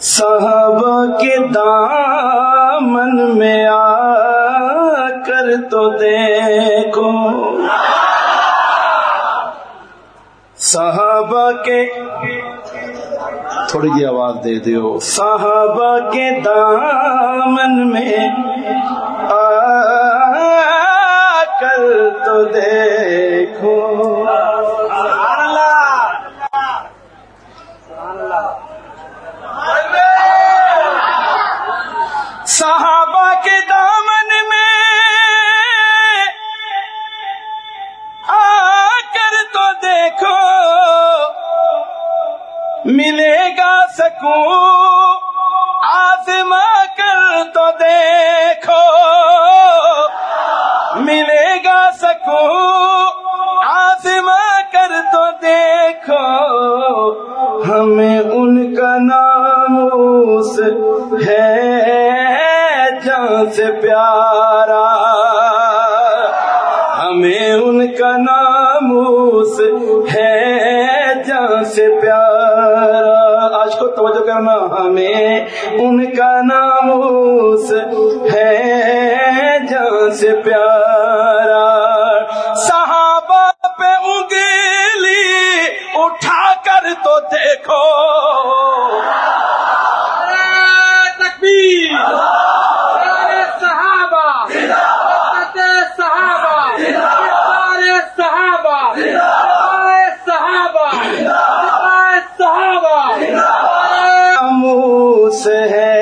صحابہ کے دامن میں آ کر تو دیکھو۔ صحابہ کے تھوڑی جی آواز دے دیو۔ صحابہ کے دامن ملے گا سکون آزما کر تو دیکھو۔ ملے گا سکون آزما کر تو دیکھو۔ ہمیں ان کا نام ہے جان سے پیارا۔ ہمیں ان کا نام جمع ہمیں ان کا نام اس ہے جان سے پیارا۔ صحابہ پہ انگلی اٹھا کر تو دیکھو تکبیر صحابہ صحابہ صحابہ صحابہ صحابہ موس ہے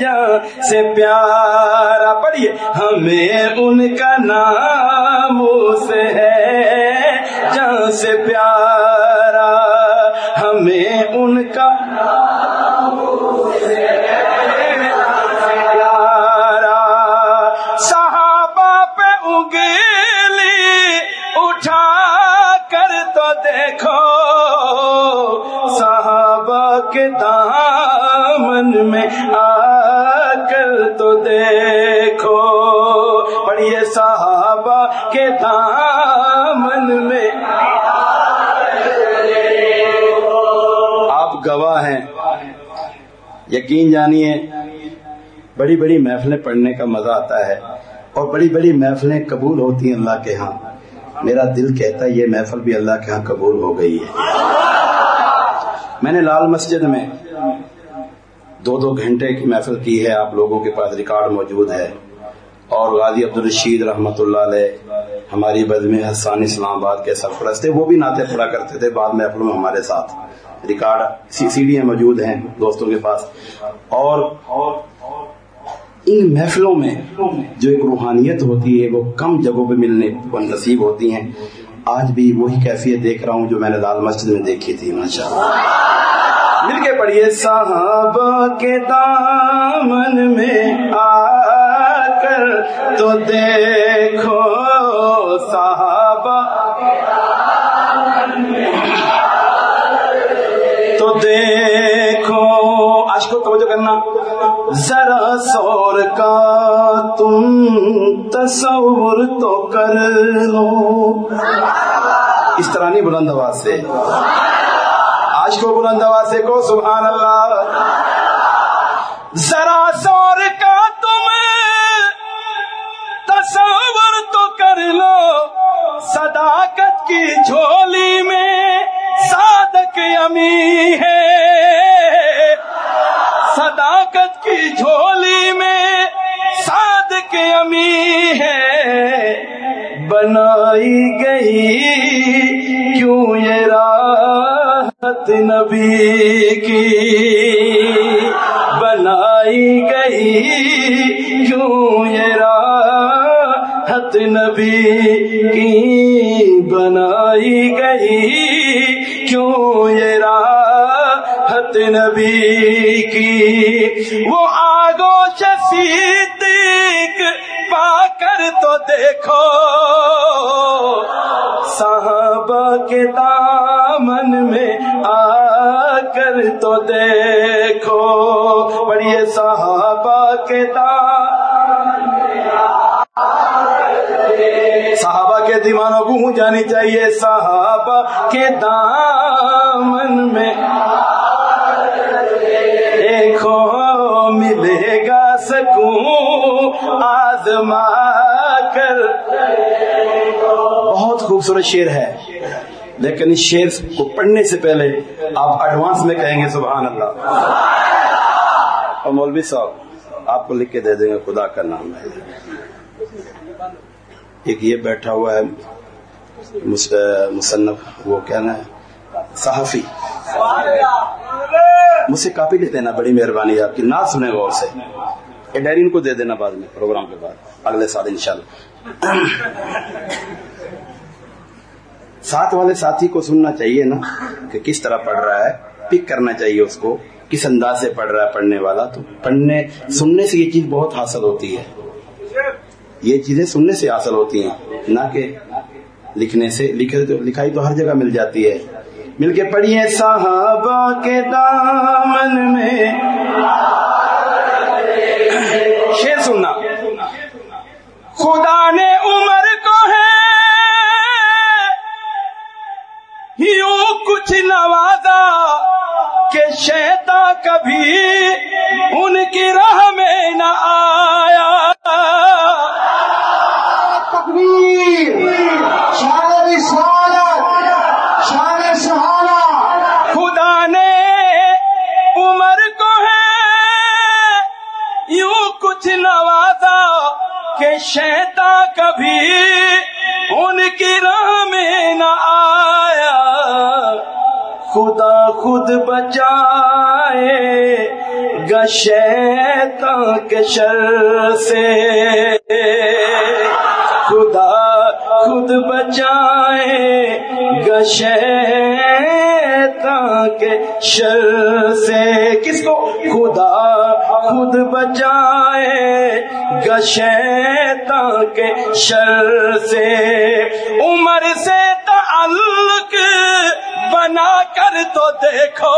جان سے پیارا پڑھیے۔ ہمیں ان کا نام سے ہے جان سے پیارا۔ ہمیں ان کا پیارا۔ صحابہ پہ انگلی اٹھا کر تو دیکھو۔ صحابہ کے دامن میں آ کر تو دیکھو پڑھیے صحابہ کے دامن میں۔ آپ گواہ ہیں۔ یقین جانیے، بڑی بڑی محفلیں پڑھنے کا مزہ آتا ہے اور بڑی بڑی محفلیں قبول ہوتی ہیں اللہ کے ہاں۔ میرا دل کہتا ہے یہ محفل بھی اللہ کے ہاں قبول ہو گئی ہے۔ میں نے لال مسجد میں دو دو گھنٹے کی محفل کی ہے، آپ لوگوں کے پاس ریکارڈ موجود ہے۔ اور غازی عبدالرشید رحمت اللہ علیہ ہماری بد میں حسان اسلام آباد کے سرپرست تھے، وہ بھی ناطے پڑا کرتے تھے بعد محفلوں میں ہمارے ساتھ۔ ریکارڈ، سی ڈیاں موجود ہیں دوستوں کے پاس۔ اور ان محفلوں میں جو ایک روحانیت ہوتی ہے، وہ کم جگہوں پہ ملنے کو نصیب ہوتی ہیں۔ آج بھی وہی کیفیت دیکھ رہا ہوں جو میں نے لال مسجد میں دیکھی تھی ماشاء اللہ مل کے پڑھیے۔ صحابہ کے دامن میں آ کر تو دیکھو صحابہ۔ تو دیکھو آج کو توجہ کرنا۔ ذرا سور کا تم تصور تو کر لو۔ اس طرح نہیں بلند آواز سے۔ آج کو بلند آواز سے کو، سبحان اللہ۔ ذرا سور کا تم تصور تو کر لو، صداقت کی جھولی میں صادق امی ہے۔ صداقت کی جھولی میں صادق امی ہے۔ بنائی گئی کیوں یہ راحت نبی کی بنائی گئی کیوں یہ راحت نبی کی بنائی گئی، کیوں یہ راحت نبی کی؟ وہ آگوش صدیق پا کر تو دیکھو، صحابہ کے دامن میں آ کر تو دیکھو، پڑھیے صحابہ کے دامن صحابہ کے دیوانوں کو ہوں جانی چاہیے، صحابہ کے دامن میں دیکھو، ملے گا سکون آزما کر۔ بہت خوبصورت شعر ہے۔ لیکن اس شعر کو پڑھنے سے پہلے آپ ایڈوانس میں کہیں گے سبحان اللہ اور مولوی صاحب، آپ کو لکھ کے دے دیں گے، خدا کا نام ہے۔ ایک یہ بیٹھا ہوا ہے مصنف، وہ کیا نا ہے؟ صحافی۔ مجھ سے کاپی لکھ دینا، بڑی مہربانی آپ کی نہ سنے غور سے۔ یہ ڈائری ان کو دے دینا بعد میں، پروگرام کے بعد، اگلے سال انشاءاللہ۔ ساتھ والے ساتھی کو سننا چاہیے نا کہ کس طرح پڑھ رہا ہے پک کرنا چاہیے اس کو، کس انداز سے پڑھ رہا ہے پڑھنے والا۔ تو پڑھنے، سننے سے یہ چیز بہت حاصل ہوتی ہے۔ یہ چیزیں سننے سے حاصل ہوتی ہیں، نہ کہ لکھنے سے۔ لکھائی تو ہر جگہ مل جاتی ہے۔ مل کے پڑھیے صحابہ کے دامن میں۔ شیر سننا۔ خدا نے عمر کچھ نوازا کہ شیتا کبھی ان کی راہ میں نہ آیا۔ خدا نے عمر کو ہے یوں کچھ نوازا کہ شیتا کبھی خود بچائے گا شیطان کے شر سے۔ خدا خود بچائے گا شیطان کے شر سے۔ کس کو؟ خدا خود بچائے گا شیطان کے شر سے۔ عمر سے تعلق بنا کر تو دیکھو۔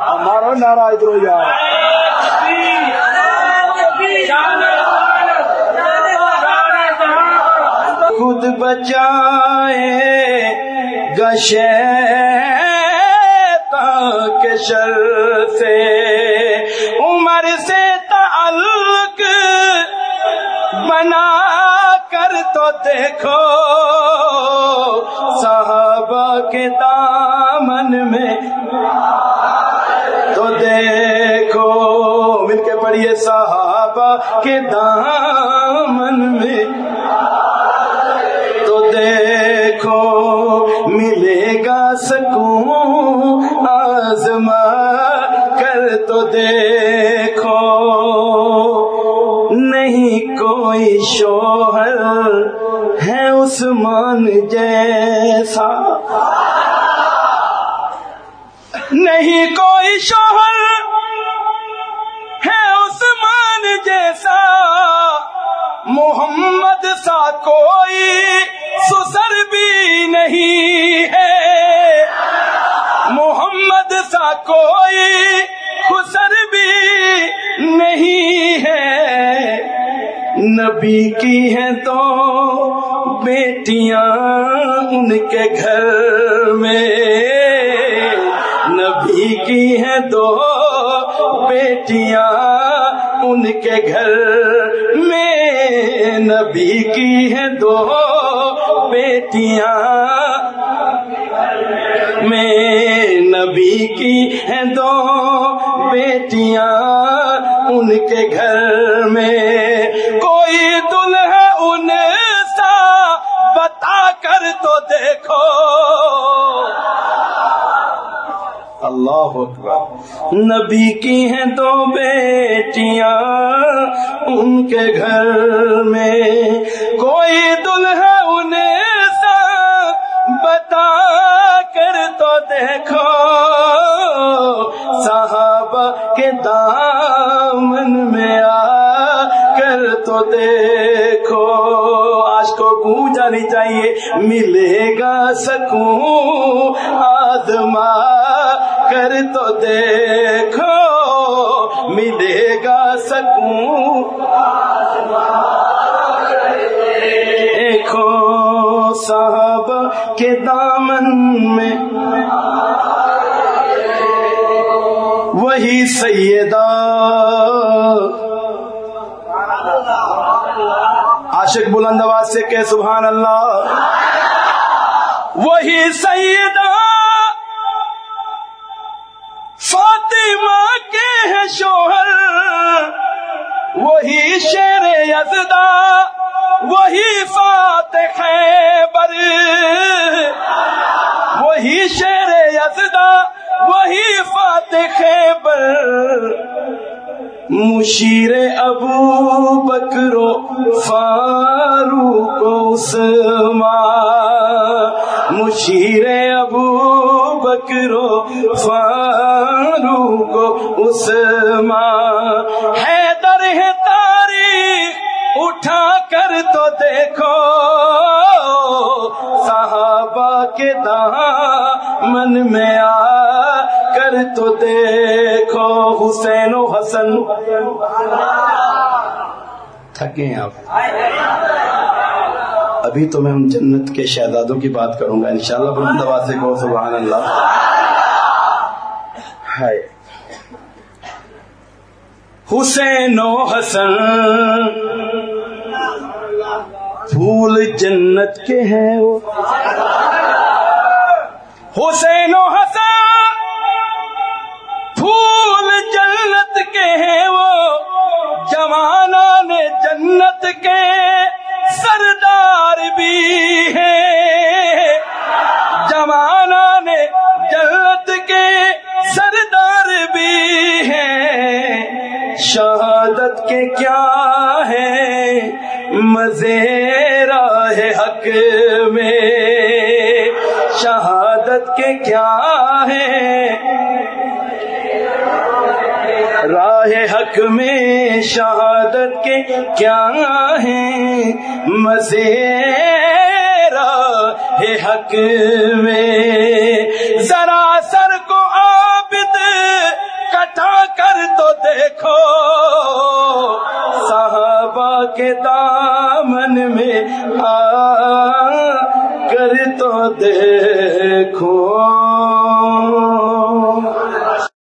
ہمارا نارا ادھر یار خود بچائے گشے کے شر سے عمر سے تعلق بنا کر تو دیکھو۔ مل کے صحابہ کے دامن میں تو دیکھو ملے گا سکون آزما کر تو دیکھو نہیں کوئی شوہر ہے عثمان جیسا نہیں کوئی شوہر جیسا محمد سا کوئی سسر بھی نہیں ہے۔ محمد سا کوئی خسر بھی نہیں ہے۔ نبی کی ہیں تو بیٹیاں ان کے گھر میں۔ نبی کی ہیں دو بیٹیاں ان کے گھر میں نبی کی ہیں دو بیٹیاں۔ میں نبی کی ہیں دو بیٹیاں۔ ان کے گھر میں کوئی نبی کی ہیں دو بیٹیاں ان کے گھر میں کوئی دلہا انہیں سا بتا کر تو دیکھو صحابہ کے دامن میں آ کر تو دیکھو آج کو گونج جانی چاہیے، ملے گا سکون تو دیکھو، ملے گا سکون۔ دیکھو صاحب کے دامن میں۔ وہی سیدہ۔ عاشق بلند آواز سے کہ سبحان اللہ۔ وہی سیدہ۔ فاطمہ کے ہیں شوہر، وہی شیر یزدہ، وہی فاتح خیبر۔ وہی شیر یزدہ، وہی فاتح خیبر۔ مشیر ابو بکرو فاروق عثمان۔ مشیر ابو بکرو فاروق عثمان حیدر ہے تاریخ اٹھا کر تو دیکھو صحابہ کے دامن میں آ کر تو دیکھو حسین و حسن تھکے آپ۔ ابھی تو میں ان جنت کے شہزادوں کی بات کروں گا، انشاءاللہ بلند آواز سے کہو سبحان اللہ۔ ہائے حسین و حسن پھول جنت کے ہیں وہ۔ حسین و حسن پھول جنت کے ہیں وہ۔ جوانا نے جنت کے سردار بھی ہیں۔ شہادت کے کیا ہے؟ مزے راہ حق میں۔ شہادت کے کیا ہے؟ راہ حق میں۔ شہادت کے کیا ہیں مزے راہ حق میں۔